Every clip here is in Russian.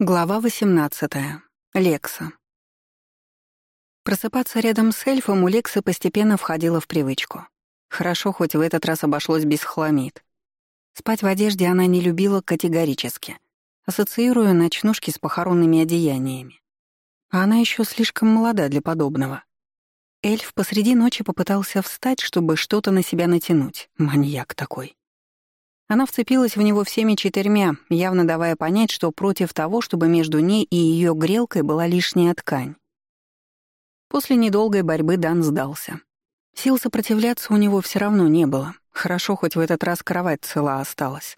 Глава 18. Лекса. Просыпаться рядом с эльфом у Лексы постепенно входило в привычку. Хорошо, хоть в этот раз обошлось без хламид. Спать в одежде она не любила категорически, ассоциируя ночнушки с похоронными одеяниями. А она еще слишком молода для подобного. Эльф посреди ночи попытался встать, чтобы что-то на себя натянуть. Маньяк такой. Она вцепилась в него всеми четырьмя, явно давая понять, что против того, чтобы между ней и ее грелкой была лишняя ткань. После недолгой борьбы Дан сдался. Сил сопротивляться у него все равно не было. Хорошо, хоть в этот раз кровать цела осталась.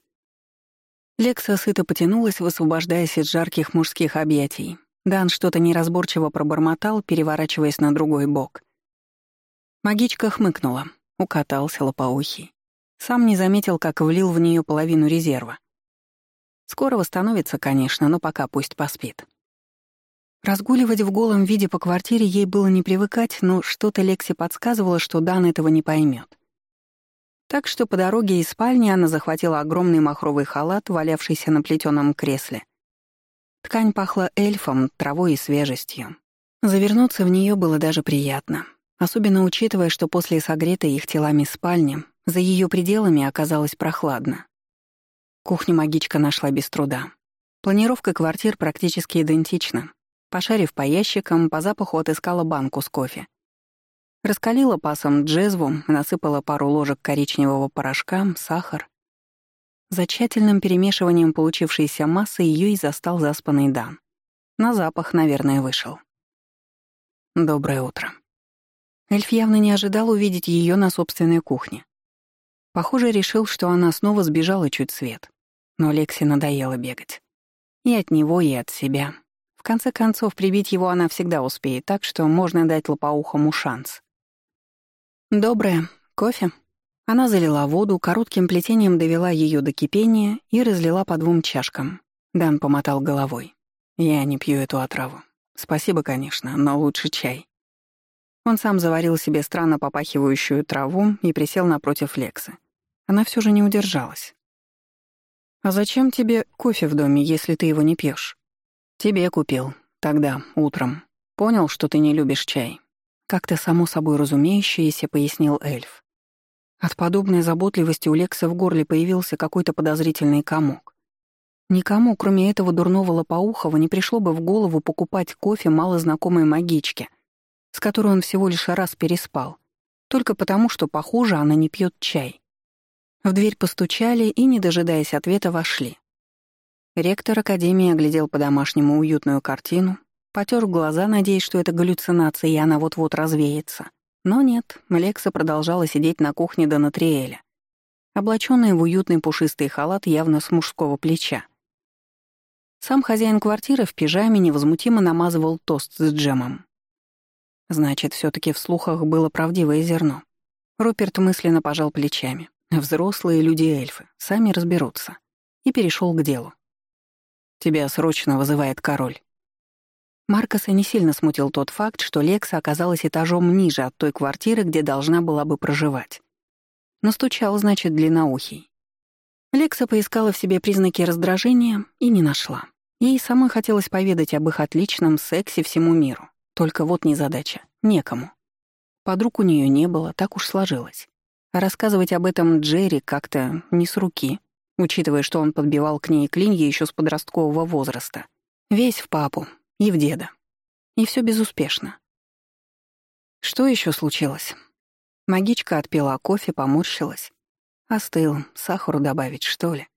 Лекса сыто потянулась, высвобождаясь из жарких мужских объятий. Дан что-то неразборчиво пробормотал, переворачиваясь на другой бок. Магичка хмыкнула, укатался лопоухий. Сам не заметил, как влил в нее половину резерва. Скоро восстановится, конечно, но пока пусть поспит. Разгуливать в голом виде по квартире ей было не привыкать, но что-то Лекси подсказывало, что Дан этого не поймет. Так что по дороге из спальни она захватила огромный махровый халат, валявшийся на плетеном кресле. Ткань пахла эльфом, травой и свежестью. Завернуться в нее было даже приятно, особенно учитывая, что после согретой их телами спальни за ее пределами оказалось прохладно. Кухню магичка нашла без труда. Планировка квартир практически идентична. Пошарив по ящикам, по запаху отыскала банку с кофе. Раскалила пасом джезву, насыпала пару ложек коричневого порошка, сахар. За тщательным перемешиванием получившейся массы ее и застал заспанный Дан. На запах, наверное, вышел. Доброе утро. Эльф явно не ожидал увидеть ее на собственной кухне. Похоже, решил, что она снова сбежала чуть свет. Но Лекси надоело бегать. И от него, и от себя. В конце концов, прибить его она всегда успеет, так что можно дать лопоухому шанс. «Доброе. Кофе?» Она залила воду, коротким плетением довела ее до кипения и разлила по двум чашкам. Дан помотал головой. «Я не пью эту отраву. Спасибо, конечно, но лучше чай». Он сам заварил себе странно попахивающую траву и присел напротив Лексы. Она все же не удержалась. «А зачем тебе кофе в доме, если ты его не пьешь? «Тебе купил. Тогда, утром. Понял, что ты не любишь чай?» Как-то само собой разумеющееся, пояснил эльф. От подобной заботливости у Лекса в горле появился какой-то подозрительный комок. Никому, кроме этого дурного лопоухова, не пришло бы в голову покупать кофе малознакомой магичке, с которой он всего лишь раз переспал, только потому, что, похоже, она не пьет чай. В дверь постучали и, не дожидаясь ответа, вошли. Ректор Академии оглядел по-домашнему уютную картину, потер глаза, надеясь, что это галлюцинация, и она вот-вот развеется. Но нет, Лекса продолжала сидеть на кухне до Натриэля, облачённая в уютный пушистый халат явно с мужского плеча. Сам хозяин квартиры в пижаме невозмутимо намазывал тост с джемом. Значит, все таки в слухах было правдивое зерно. Руперт мысленно пожал плечами. Взрослые люди-эльфы, сами разберутся. И перешел к делу. «Тебя срочно вызывает король». Маркоса не сильно смутил тот факт, что Лекса оказалась этажом ниже от той квартиры, где должна была бы проживать. Настучал, значит, длинноухий. Лекса поискала в себе признаки раздражения и не нашла. Ей самой хотелось поведать об их отличном сексе всему миру. Только вот незадача. Некому. Подруг у нее не было, так уж сложилось. Рассказывать об этом Джерри как-то не с руки, учитывая, что он подбивал к ней клинья еще с подросткового возраста. Весь в папу и в деда. И все безуспешно. Что еще случилось? Магичка отпила кофе, поморщилась. Остыл, сахару добавить, что ли?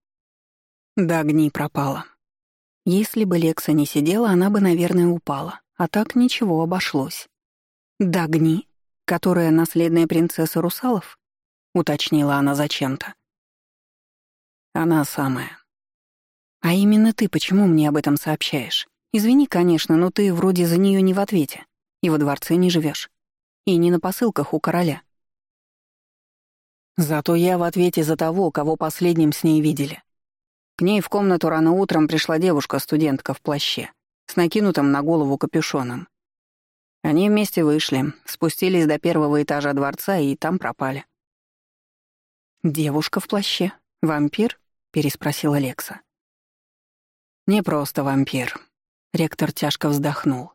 Да, огни пропала. Если бы Лекса не сидела, она бы, наверное, упала. А так ничего обошлось. Дагни, которая наследная принцесса русалов? — уточнила она зачем-то. «Она самая». «А именно ты почему мне об этом сообщаешь? Извини, конечно, но ты вроде за нее не в ответе. И во дворце не живешь. И не на посылках у короля». Зато я в ответе за того, кого последним с ней видели. К ней в комнату рано утром пришла девушка-студентка в плаще, с накинутым на голову капюшоном. Они вместе вышли, спустились до первого этажа дворца и там пропали. «Девушка в плаще? Вампир?» — переспросила Лекса. «Не просто вампир», — ректор тяжко вздохнул.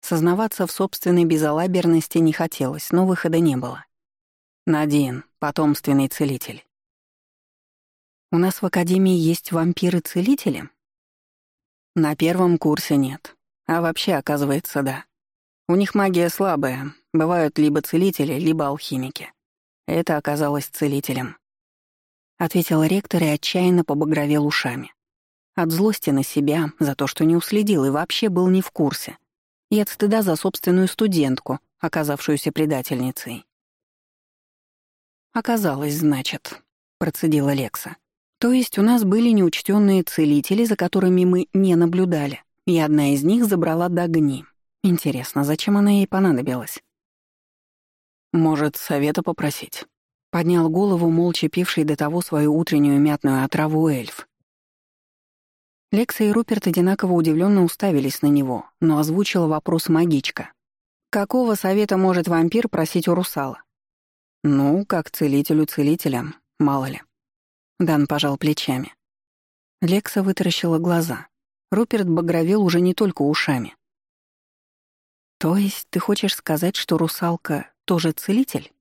Сознаваться в собственной безалаберности не хотелось, но выхода не было. Надин, потомственный целитель. «У нас в Академии есть вампиры-целители?» «На первом курсе нет. А вообще, оказывается, да. У них магия слабая, бывают либо целители, либо алхимики. Это оказалось целителем. Ответил ректор и отчаянно побагровел ушами. От злости на себя, за то, что не уследил и вообще был не в курсе. И от стыда за собственную студентку, оказавшуюся предательницей. «Оказалось, значит», — процедила Лекса. «То есть у нас были неучтенные целители, за которыми мы не наблюдали, и одна из них забрала Дагни. Интересно, зачем она ей понадобилась?» «Может, совета попросить?» Поднял голову, молча пивший до того свою утреннюю мятную отраву эльф. Лекса и Руперт одинаково удивленно уставились на него, но озвучила вопрос магичка. «Какого совета может вампир просить у русала?» «Ну, как целителю целителям, мало ли». Дан пожал плечами. Лекса вытаращила глаза. Руперт багровел уже не только ушами. «То есть ты хочешь сказать, что русалка тоже целитель?»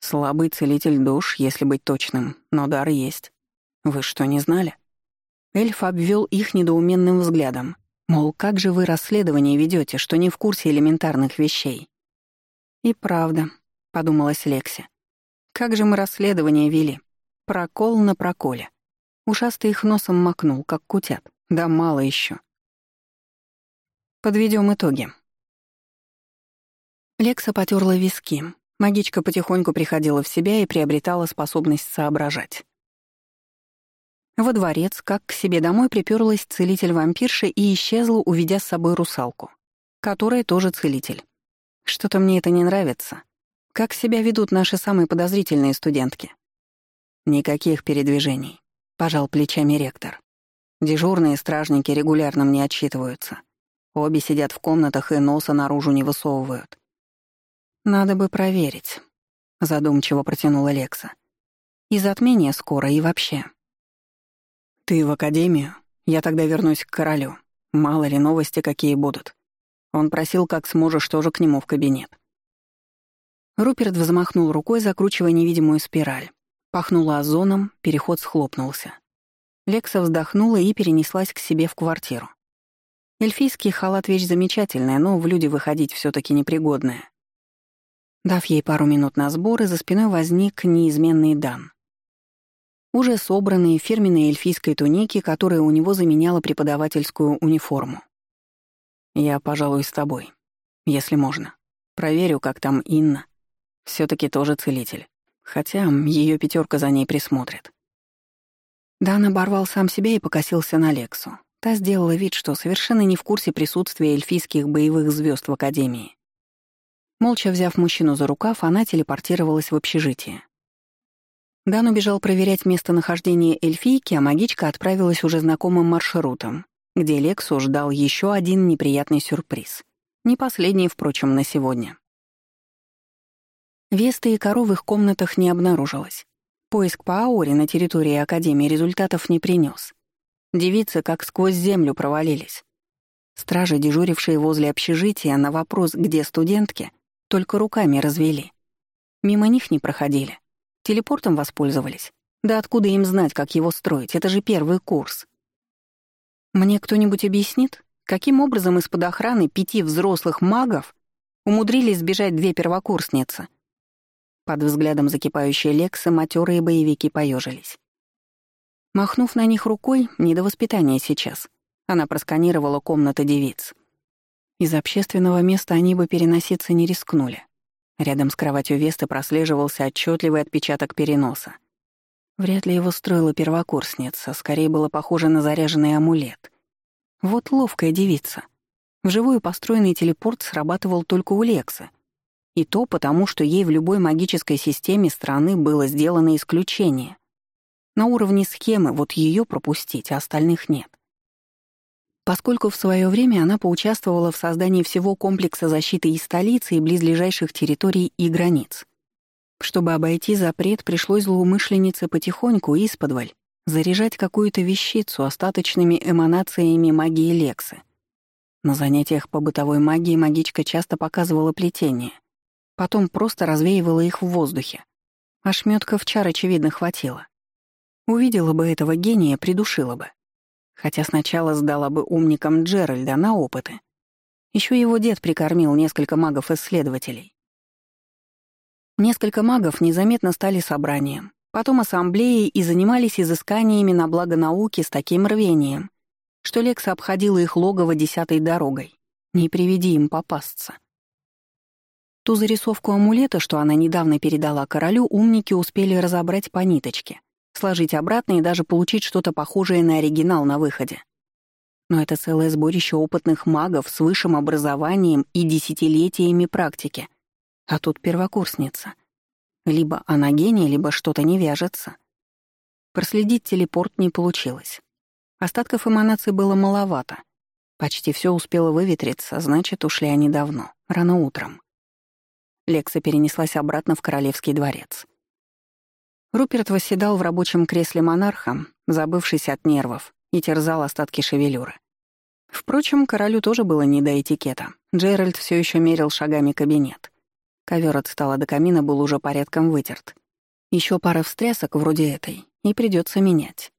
Слабый целитель душ, если быть точным, но дар есть. Вы что, не знали? Эльф обвел их недоуменным взглядом. Мол, как же вы расследование ведете, что не в курсе элементарных вещей? И правда, подумалась Лекси. Как же мы расследование вели? Прокол на проколе. Ушастый их носом макнул, как кутят. Да мало еще. Подведем итоги. Лекса потерла виски. Магичка потихоньку приходила в себя и приобретала способность соображать. Во дворец, как к себе домой, приперлась целитель-вампирша и исчезла, уведя с собой русалку, которая тоже целитель. Что-то мне это не нравится. Как себя ведут наши самые подозрительные студентки? Никаких передвижений, пожал плечами ректор. Дежурные стражники регулярно мне отчитываются. Обе сидят в комнатах и носа наружу не высовывают. «Надо бы проверить», — задумчиво протянула Лекса. «И затмение скоро, и вообще». «Ты в академию? Я тогда вернусь к королю. Мало ли новости какие будут. Он просил, как сможешь, тоже к нему в кабинет». Руперт взмахнул рукой, закручивая невидимую спираль. Пахнуло озоном, переход схлопнулся. Лекса вздохнула и перенеслась к себе в квартиру. Эльфийский халат — вещь замечательная, но в люди выходить все таки непригодная. Дав ей пару минут на сборы, за спиной возник неизменный Дан. Уже собранные фирменные эльфийской туники, которая у него заменяла преподавательскую униформу. «Я, пожалуй, с тобой, если можно. Проверю, как там Инна. все таки тоже целитель. Хотя ее пятерка за ней присмотрит». Дан оборвал сам себя и покосился на Лексу. Та сделала вид, что совершенно не в курсе присутствия эльфийских боевых звезд в Академии. Молча взяв мужчину за рукав, она телепортировалась в общежитие. Дан убежал проверять местонахождение эльфийки, а магичка отправилась уже знакомым маршрутом, где Лексу ждал еще один неприятный сюрприз. Не последний, впрочем, на сегодня. Весты и коров в их комнатах не обнаружилось. Поиск по ауре на территории Академии результатов не принес. Девицы как сквозь землю провалились. Стражи, дежурившие возле общежития, на вопрос «где студентки?», только руками развели. Мимо них не проходили. Телепортом воспользовались. Да откуда им знать, как его строить? Это же первый курс. Мне кто-нибудь объяснит, каким образом из-под охраны пяти взрослых магов умудрились сбежать две первокурсницы? Под взглядом закипающей Лексы матерые боевики поежились. Махнув на них рукой, не до воспитания сейчас, она просканировала комнаты девиц — из общественного места они бы переноситься не рискнули. Рядом с кроватью Весты прослеживался отчетливый отпечаток переноса. Вряд ли его строила первокурсница, скорее было похоже на заряженный амулет. Вот ловкая девица. Вживую построенный телепорт срабатывал только у Лекса. И то потому, что ей в любой магической системе страны было сделано исключение. На уровне схемы вот ее пропустить, а остальных нет поскольку в свое время она поучаствовала в создании всего комплекса защиты и столицы, и близлежащих территорий и границ. Чтобы обойти запрет, пришлось злоумышленнице потихоньку исподволь заряжать какую-то вещицу остаточными эманациями магии Лексы. На занятиях по бытовой магии магичка часто показывала плетение, потом просто развеивала их в воздухе. Ошметков чар, очевидно, хватило. Увидела бы этого гения, придушила бы. Хотя сначала сдала бы умникам Джеральда на опыты. Еще его дед прикормил несколько магов-исследователей. Несколько магов незаметно стали собранием, потом ассамблеей и занимались изысканиями на благо науки с таким рвением, что Лекса обходила их логово десятой дорогой. Не приведи им попасться. Ту зарисовку амулета, что она недавно передала королю, умники успели разобрать по ниточке, сложить обратно и даже получить что-то похожее на оригинал на выходе. Но это целое сборище опытных магов с высшим образованием и десятилетиями практики. А тут первокурсница. Либо она гения, либо что-то не вяжется. Проследить телепорт не получилось. Остатков эманации было маловато. Почти все успело выветриться, значит, ушли они давно, рано утром. Лекса перенеслась обратно в королевский дворец. Руперт восседал в рабочем кресле монарха, забывшись от нервов, и терзал остатки шевелюры. Впрочем, королю тоже было не до этикета. Джеральд все еще мерил шагами кабинет. Ковер от стола до камина был уже порядком вытерт. Еще пара встрясок вроде этой, и придется менять.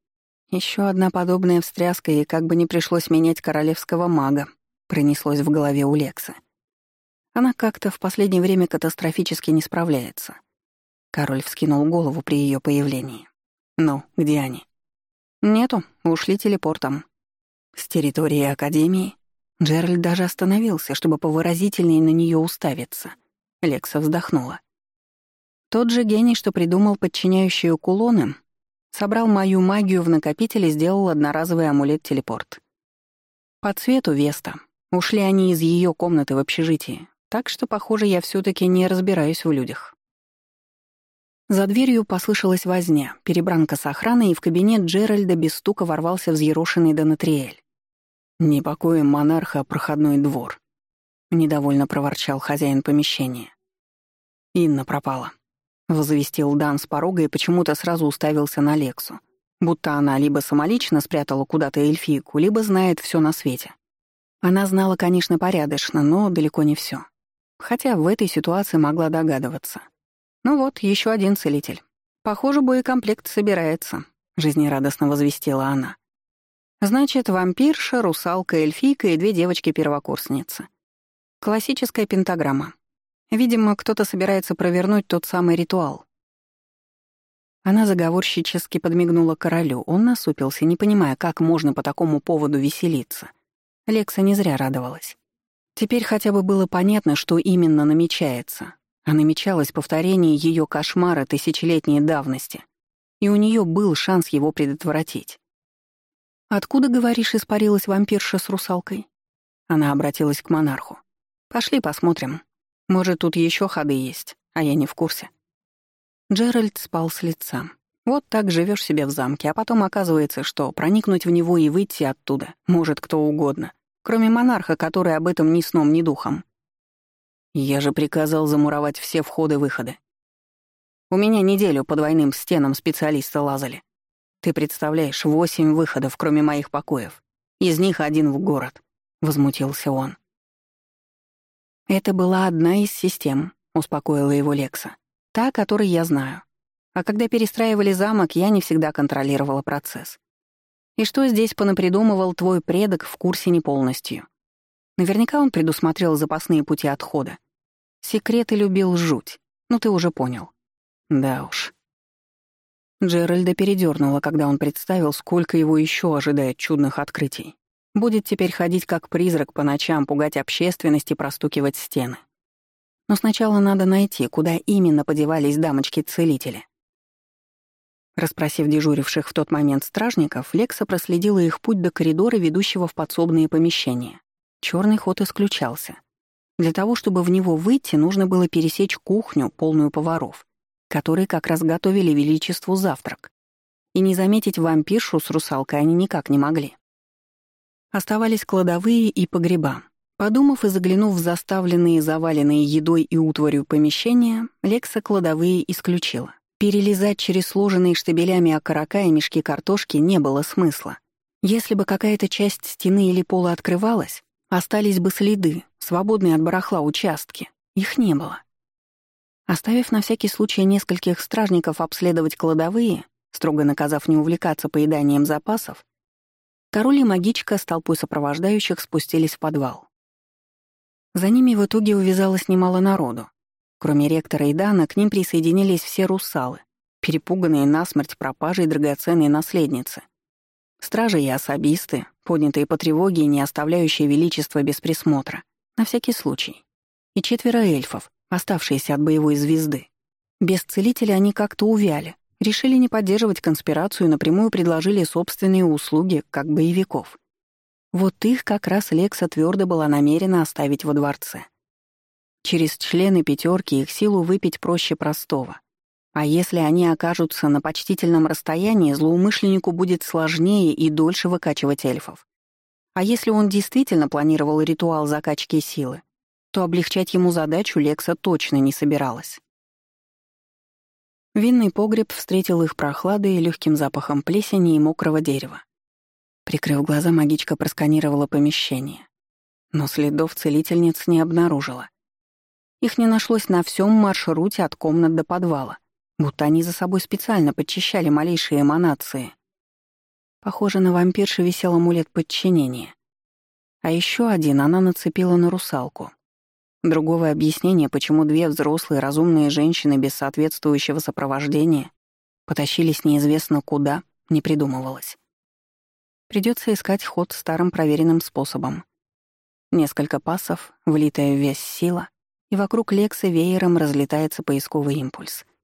Еще одна подобная встряска, и как бы не пришлось менять королевского мага, пронеслось в голове у Лекса. Она как-то в последнее время катастрофически не справляется. Король вскинул голову при ее появлении. «Ну, где они?» «Нету, ушли телепортом». С территории Академии Джеральд даже остановился, чтобы повыразительнее на нее уставиться. Лекса вздохнула. Тот же гений, что придумал подчиняющие кулоны, собрал мою магию в накопитель и сделал одноразовый амулет-телепорт. По цвету Веста. Ушли они из ее комнаты в общежитии, так что, похоже, я все таки не разбираюсь в людях. За дверью послышалась возня, перебранка с охраной, и в кабинет Джеральда без стука ворвался взъерошенный Донатриэль. «Не покоем монарха, проходной двор», — недовольно проворчал хозяин помещения. «Инна пропала», — возвестил Дан с порога и почему-то сразу уставился на Лексу, будто она либо самолично спрятала куда-то эльфийку, либо знает все на свете. Она знала, конечно, порядочно, но далеко не все. Хотя в этой ситуации могла догадываться — «Ну вот, еще один целитель. Похоже, боекомплект собирается», — жизнерадостно возвестила она. «Значит, вампирша, русалка, эльфийка и две девочки-первокурсницы. Классическая пентаграмма. Видимо, кто-то собирается провернуть тот самый ритуал». Она заговорщически подмигнула королю. Он насупился, не понимая, как можно по такому поводу веселиться. Лекса не зря радовалась. Теперь хотя бы было понятно, что именно намечается а намечалось повторение ее кошмара тысячелетней давности, и у нее был шанс его предотвратить. «Откуда, говоришь, испарилась вампирша с русалкой?» Она обратилась к монарху. «Пошли посмотрим. Может, тут еще ходы есть, а я не в курсе». Джеральд спал с лица. Вот так живешь себе в замке, а потом оказывается, что проникнуть в него и выйти оттуда может кто угодно, кроме монарха, который об этом ни сном, ни духом. Я же приказал замуровать все входы-выходы. У меня неделю по двойным стенам специалисты лазали. Ты представляешь, восемь выходов, кроме моих покоев. Из них один в город», — возмутился он. «Это была одна из систем», — успокоила его Лекса. «Та, которой я знаю. А когда перестраивали замок, я не всегда контролировала процесс. И что здесь понапридумывал твой предок в курсе не полностью. Наверняка он предусмотрел запасные пути отхода. Секреты любил жуть. Ну ты уже понял. Да уж. Джеральда передернула, когда он представил, сколько его еще ожидает чудных открытий. Будет теперь ходить как призрак по ночам, пугать общественность и простукивать стены. Но сначала надо найти, куда именно подевались дамочки-целители. Распросив дежуривших в тот момент стражников, Лекса проследила их путь до коридора, ведущего в подсобные помещения. Черный ход исключался. Для того, чтобы в него выйти, нужно было пересечь кухню, полную поваров, которые как раз готовили Величеству завтрак. И не заметить вампиршу с русалкой они никак не могли. Оставались кладовые и погреба. Подумав и заглянув в заставленные заваленные едой и утварью помещения, Лекса кладовые исключила. Перелезать через сложенные штабелями окорока и мешки картошки не было смысла. Если бы какая-то часть стены или пола открывалась, остались бы следы, свободные от барахла участки. Их не было. Оставив на всякий случай нескольких стражников обследовать кладовые, строго наказав не увлекаться поеданием запасов, король и магичка с толпой сопровождающих спустились в подвал. За ними в итоге увязалось немало народу. Кроме ректора и Дана, к ним присоединились все русалы, перепуганные насмерть пропажей драгоценной наследницы — Стражи и особисты, поднятые по тревоге и не оставляющие величество без присмотра. На всякий случай. И четверо эльфов, оставшиеся от боевой звезды. Без целителя они как-то увяли. Решили не поддерживать конспирацию и напрямую предложили собственные услуги, как боевиков. Вот их как раз Лекса твердо была намерена оставить во дворце. Через члены пятерки их силу выпить проще простого. А если они окажутся на почтительном расстоянии, злоумышленнику будет сложнее и дольше выкачивать эльфов. А если он действительно планировал ритуал закачки силы, то облегчать ему задачу Лекса точно не собиралась. Винный погреб встретил их прохладой легким запахом плесени и мокрого дерева. Прикрыв глаза, магичка просканировала помещение. Но следов целительниц не обнаружила. Их не нашлось на всем маршруте от комнат до подвала будто они за собой специально подчищали малейшие эманации. Похоже, на вампирше висел амулет подчинения. А еще один она нацепила на русалку. Другого объяснения, почему две взрослые разумные женщины без соответствующего сопровождения потащились неизвестно куда, не придумывалось. Придется искать ход старым проверенным способом. Несколько пасов, влитая в вес сила, и вокруг Лекса веером разлетается поисковый импульс —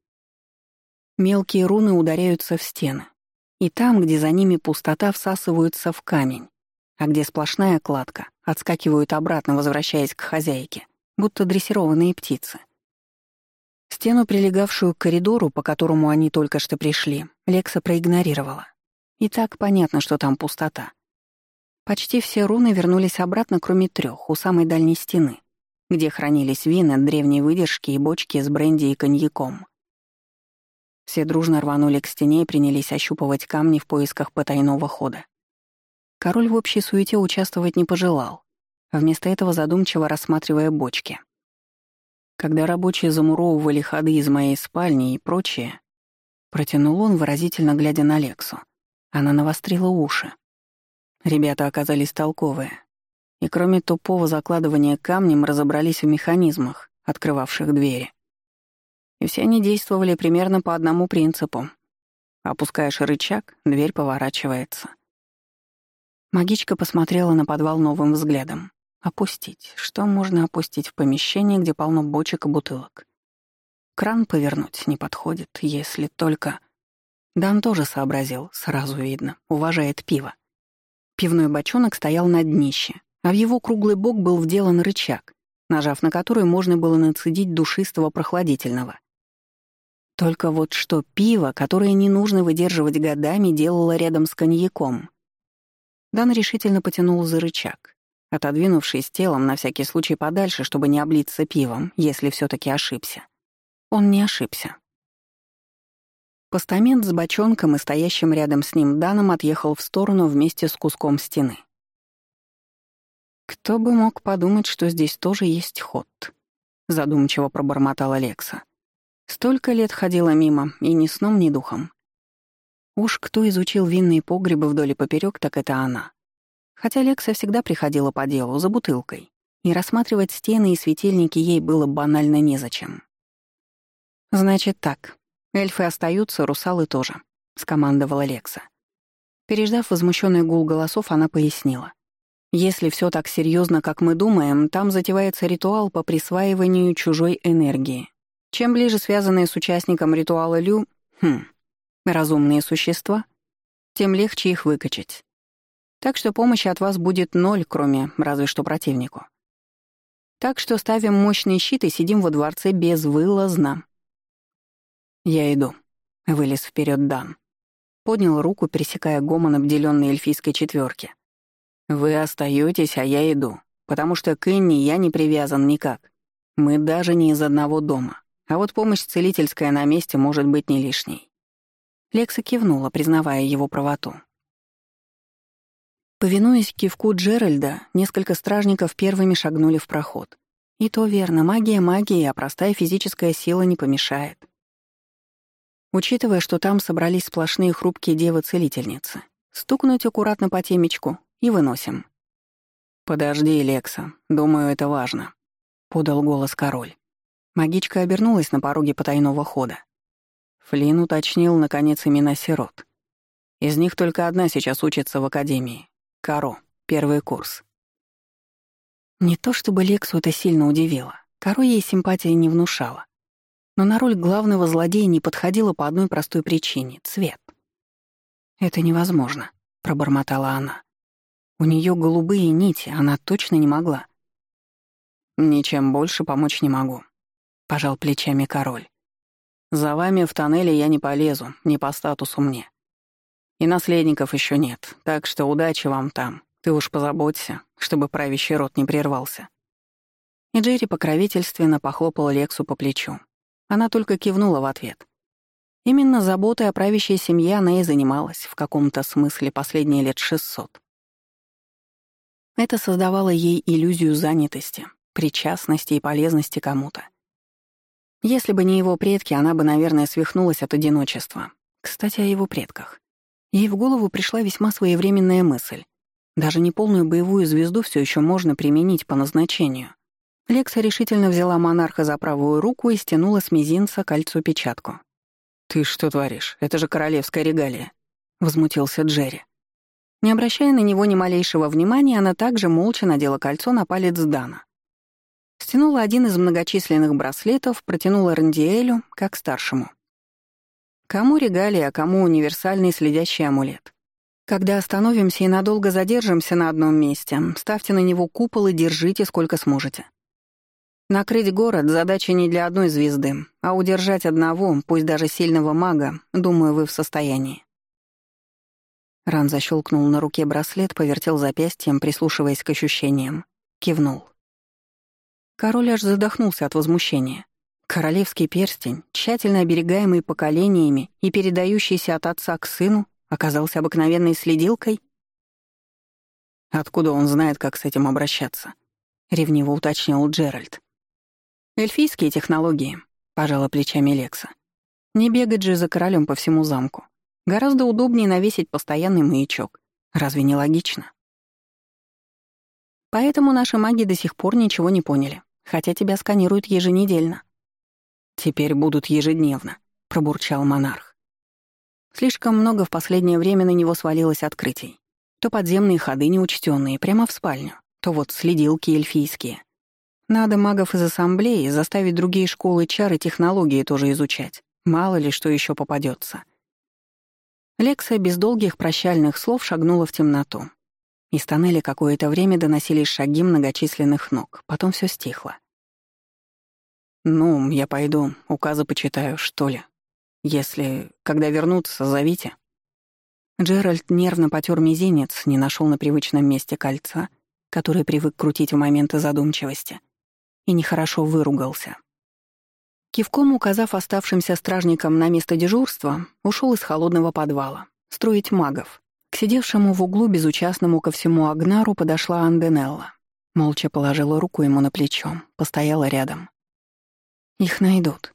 Мелкие руны ударяются в стены. И там, где за ними пустота, всасываются в камень, а где сплошная кладка, отскакивают обратно, возвращаясь к хозяйке, будто дрессированные птицы. Стену, прилегавшую к коридору, по которому они только что пришли, Лекса проигнорировала. И так понятно, что там пустота. Почти все руны вернулись обратно, кроме трех, у самой дальней стены, где хранились вина, древние выдержки и бочки с бренди и коньяком. Все дружно рванули к стене и принялись ощупывать камни в поисках потайного хода. Король в общей суете участвовать не пожелал, вместо этого задумчиво рассматривая бочки. Когда рабочие замуровывали ходы из моей спальни и прочее, протянул он, выразительно глядя на Лексу. Она навострила уши. Ребята оказались толковые. И кроме тупого закладывания камнем разобрались в механизмах, открывавших двери. И все они действовали примерно по одному принципу. Опускаешь рычаг, дверь поворачивается. Магичка посмотрела на подвал новым взглядом. Опустить. Что можно опустить в помещении, где полно бочек и бутылок? Кран повернуть не подходит, если только... Дан тоже сообразил, сразу видно, уважает пиво. Пивной бочонок стоял на днище, а в его круглый бок был вделан рычаг, нажав на который можно было нацедить душистого прохладительного. Только вот что пиво, которое не нужно выдерживать годами, делало рядом с коньяком. Дан решительно потянул за рычаг, отодвинувшись телом на всякий случай подальше, чтобы не облиться пивом, если все таки ошибся. Он не ошибся. Постамент с бочонком и стоящим рядом с ним Даном отъехал в сторону вместе с куском стены. «Кто бы мог подумать, что здесь тоже есть ход?» — задумчиво пробормотал Алекса. Столько лет ходила мимо, и ни сном, ни духом. Уж кто изучил винные погребы вдоль и поперёк, так это она. Хотя Лекса всегда приходила по делу, за бутылкой, и рассматривать стены и светильники ей было банально незачем. «Значит так, эльфы остаются, русалы тоже», — скомандовала Лекса. Переждав возмущенный гул голосов, она пояснила. «Если все так серьезно, как мы думаем, там затевается ритуал по присваиванию чужой энергии. Чем ближе связанные с участником ритуала Лю, хм, разумные существа, тем легче их выкачать. Так что помощи от вас будет ноль, кроме разве что противнику. Так что ставим мощный щит и сидим во дворце безвылазно. Я иду. Вылез вперед Дан. Поднял руку, пересекая гомон обделенной эльфийской четверки. Вы остаетесь, а я иду, потому что к Инне я не привязан никак. Мы даже не из одного дома. А вот помощь целительская на месте может быть не лишней. Лекса кивнула, признавая его правоту. Повинуясь кивку Джеральда, несколько стражников первыми шагнули в проход. И то верно, магия магии, а простая физическая сила не помешает. Учитывая, что там собрались сплошные хрупкие девы-целительницы, стукнуть аккуратно по темечку и выносим. «Подожди, Лекса, думаю, это важно», — подал голос король. Магичка обернулась на пороге потайного хода. Флин уточнил, наконец, имена сирот. Из них только одна сейчас учится в академии. Каро, первый курс. Не то чтобы Лексу это сильно удивило. Каро ей симпатии не внушала. Но на роль главного злодея не подходила по одной простой причине — цвет. «Это невозможно», — пробормотала она. У нее голубые нити, она точно не могла. «Ничем больше помочь не могу», — пожал плечами король. «За вами в тоннеле я не полезу, не по статусу мне. И наследников еще нет, так что удачи вам там. Ты уж позаботься, чтобы правящий род не прервался». И Джерри покровительственно похлопал Лексу по плечу. Она только кивнула в ответ. Именно заботой о правящей семье она и занималась в каком-то смысле последние лет шестьсот. Это создавало ей иллюзию занятости, причастности и полезности кому-то. Если бы не его предки, она бы, наверное, свихнулась от одиночества. Кстати, о его предках. Ей в голову пришла весьма своевременная мысль. Даже неполную боевую звезду все еще можно применить по назначению. Лекса решительно взяла монарха за правую руку и стянула с мизинца кольцо-печатку. «Ты что творишь? Это же королевская регалия», — возмутился Джерри. Не обращая на него ни малейшего внимания, она также молча надела кольцо на палец Дана. Стянула один из многочисленных браслетов, протянула Рандиэлю, как старшему. Кому регалия, а кому универсальный следящий амулет. Когда остановимся и надолго задержимся на одном месте, ставьте на него купол и держите сколько сможете. Накрыть город — задача не для одной звезды, а удержать одного, пусть даже сильного мага, думаю, вы в состоянии. Ран защелкнул на руке браслет, повертел запястьем, прислушиваясь к ощущениям. Кивнул. Король аж задохнулся от возмущения. Королевский перстень, тщательно оберегаемый поколениями и передающийся от отца к сыну, оказался обыкновенной следилкой? «Откуда он знает, как с этим обращаться?» — ревниво уточнил Джеральд. «Эльфийские технологии», — пожала плечами Лекса. «Не бегать же за королем по всему замку. Гораздо удобнее навесить постоянный маячок. Разве не логично? Поэтому наши маги до сих пор ничего не поняли, хотя тебя сканируют еженедельно. Теперь будут ежедневно, пробурчал монарх. Слишком много в последнее время на него свалилось открытий. То подземные ходы неучтенные прямо в спальню, то вот следилки эльфийские. Надо магов из ассамблеи заставить другие школы чары технологии тоже изучать. Мало ли что еще попадется. Лекса без долгих прощальных слов шагнула в темноту. Из тоннеля какое-то время доносились шаги многочисленных ног, потом все стихло. «Ну, я пойду, указы почитаю, что ли. Если, когда вернутся, зовите». Джеральд нервно потер мизинец, не нашел на привычном месте кольца, который привык крутить в моменты задумчивости, и нехорошо выругался. Кивком указав оставшимся стражникам на место дежурства, ушел из холодного подвала. Строить магов. К сидевшему в углу безучастному ко всему Агнару подошла Анденелла. Молча положила руку ему на плечо, постояла рядом. «Их найдут».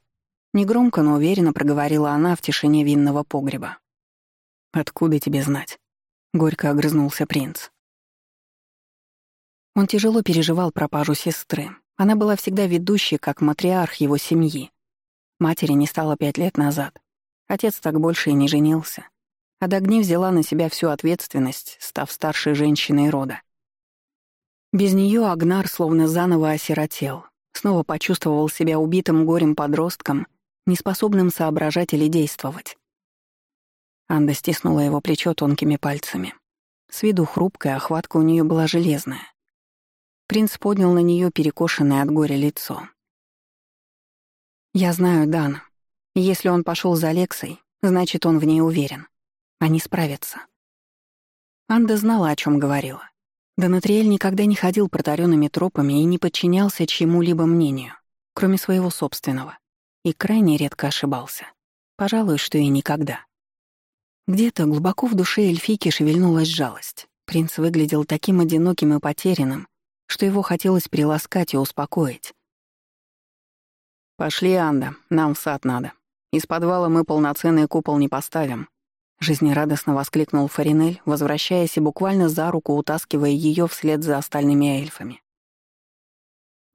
Негромко, но уверенно проговорила она в тишине винного погреба. «Откуда тебе знать?» — горько огрызнулся принц. Он тяжело переживал пропажу сестры, она была всегда ведущей, как матриарх его семьи. Матери не стало пять лет назад. Отец так больше и не женился. А Дагни взяла на себя всю ответственность, став старшей женщиной рода. Без нее Агнар словно заново осиротел, снова почувствовал себя убитым горем подростком, неспособным соображать или действовать. Анда стиснула его плечо тонкими пальцами. С виду хрупкая, охватка у нее была железная. Принц поднял на нее перекошенное от горя лицо. «Я знаю Дана. Если он пошел за Лексой, значит, он в ней уверен. Они справятся». Анда знала, о чем говорила. Донатриэль никогда не ходил протаренными тропами и не подчинялся чьему-либо мнению, кроме своего собственного. и крайне редко ошибался. Пожалуй, что и никогда. Где-то глубоко в душе эльфийки шевельнулась жалость. Принц выглядел таким одиноким и потерянным, что его хотелось приласкать и успокоить. «Пошли, Анда, нам в сад надо. Из подвала мы полноценный купол не поставим», — жизнерадостно воскликнул Фаринель, возвращаясь и буквально за руку утаскивая ее вслед за остальными эльфами.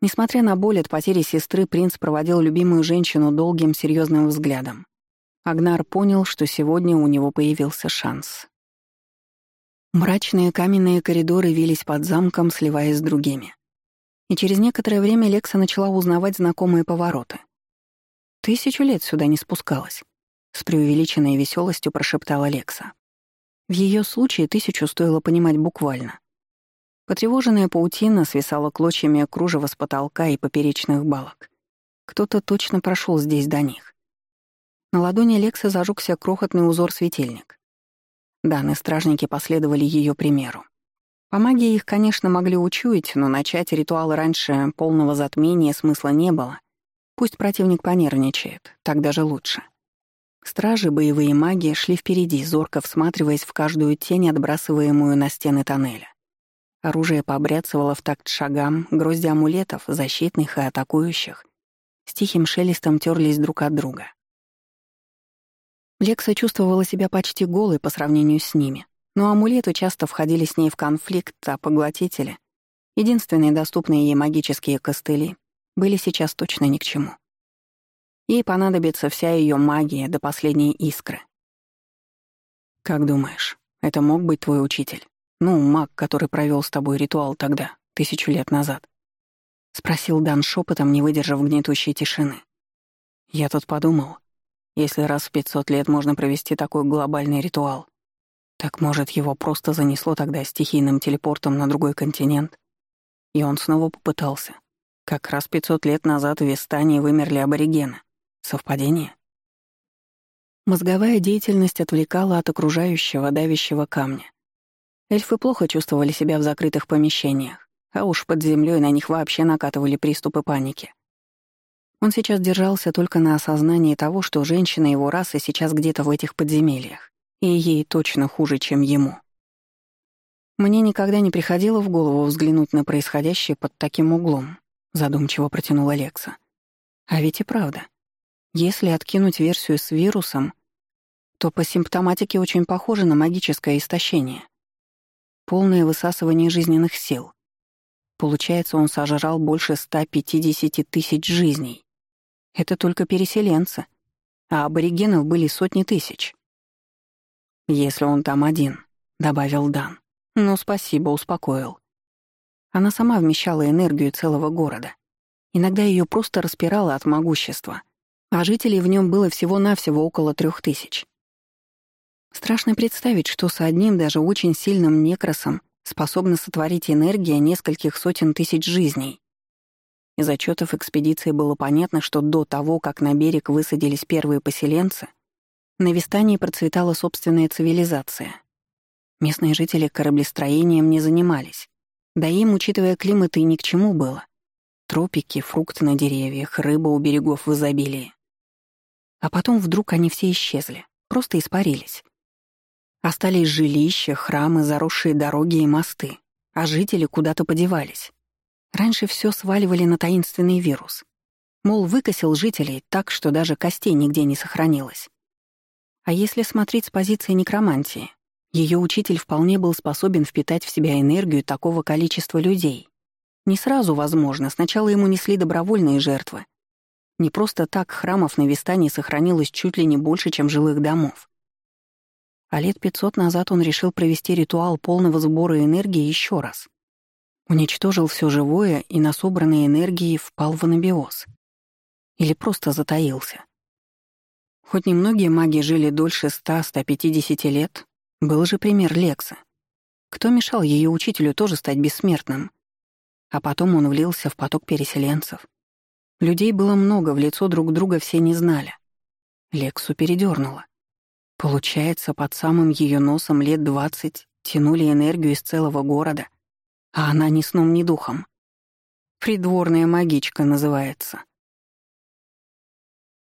Несмотря на боль от потери сестры, принц проводил любимую женщину долгим серьезным взглядом. Агнар понял, что сегодня у него появился шанс. Мрачные каменные коридоры вились под замком, сливаясь с другими. И через некоторое время Лекса начала узнавать знакомые повороты. Тысячу лет сюда не спускалась. С преувеличенной веселостью прошептала Лекса. В ее случае тысячу стоило понимать буквально. Потревоженная паутина свисала клочьями кружева с потолка и поперечных балок. Кто-то точно прошел здесь до них. На ладони Лекса зажегся крохотный узор-светильник. Даны стражники последовали ее примеру. По магии их, конечно, могли учуять, но начать ритуал раньше полного затмения смысла не было. Пусть противник понервничает, так даже лучше. Стражи, боевые маги шли впереди, зорко всматриваясь в каждую тень, отбрасываемую на стены тоннеля. Оружие побряцывало в такт шагам, грозди амулетов, защитных и атакующих, с тихим шелестом терлись друг от друга. Лекса чувствовала себя почти голой по сравнению с ними, но амулеты часто входили с ней в конфликт, а поглотители, единственные доступные ей магические костыли, были сейчас точно ни к чему. Ей понадобится вся ее магия до последней искры. «Как думаешь, это мог быть твой учитель?» Ну, маг, который провел с тобой ритуал тогда, тысячу лет назад. Спросил Дан шепотом, не выдержав гнетущей тишины. Я тут подумал, если раз в пятьсот лет можно провести такой глобальный ритуал, так, может, его просто занесло тогда стихийным телепортом на другой континент? И он снова попытался. Как раз пятьсот лет назад в Вестании вымерли аборигены. Совпадение? Мозговая деятельность отвлекала от окружающего давящего камня. Эльфы плохо чувствовали себя в закрытых помещениях, а уж под землей на них вообще накатывали приступы паники. Он сейчас держался только на осознании того, что женщина его расы сейчас где-то в этих подземельях, и ей точно хуже, чем ему. Мне никогда не приходило в голову взглянуть на происходящее под таким углом, задумчиво протянула Лекса. А ведь и правда. Если откинуть версию с вирусом, то по симптоматике очень похоже на магическое истощение полное высасывание жизненных сил. Получается, он сожрал больше 150 тысяч жизней. Это только переселенцы, а аборигенов были сотни тысяч. «Если он там один», — добавил Дан. «Ну, спасибо, успокоил». Она сама вмещала энергию целого города. Иногда ее просто распирало от могущества, а жителей в нем было всего-навсего около трех тысяч. Страшно представить, что с одним даже очень сильным некросом способна сотворить энергия нескольких сотен тысяч жизней. Из отчетов экспедиции было понятно, что до того, как на берег высадились первые поселенцы, на Вистании процветала собственная цивилизация. Местные жители кораблестроением не занимались. Да им, учитывая климат, и ни к чему было. Тропики, фрукты на деревьях, рыба у берегов в изобилии. А потом вдруг они все исчезли, просто испарились. Остались жилища, храмы, заросшие дороги и мосты, а жители куда-то подевались. Раньше все сваливали на таинственный вирус. Мол, выкосил жителей так, что даже костей нигде не сохранилось. А если смотреть с позиции некромантии, ее учитель вполне был способен впитать в себя энергию такого количества людей. Не сразу, возможно, сначала ему несли добровольные жертвы. Не просто так храмов на Вистане сохранилось чуть ли не больше, чем жилых домов. А лет пятьсот назад он решил провести ритуал полного сбора энергии еще раз. Уничтожил все живое и на собранной энергии впал в анабиоз. Или просто затаился. Хоть немногие маги жили дольше 100-150 лет, был же пример Лекса. Кто мешал ее учителю тоже стать бессмертным? А потом он влился в поток переселенцев. Людей было много, в лицо друг друга все не знали. Лексу передернуло. Получается, под самым ее носом лет двадцать тянули энергию из целого города, а она ни сном, ни духом. Придворная магичка называется.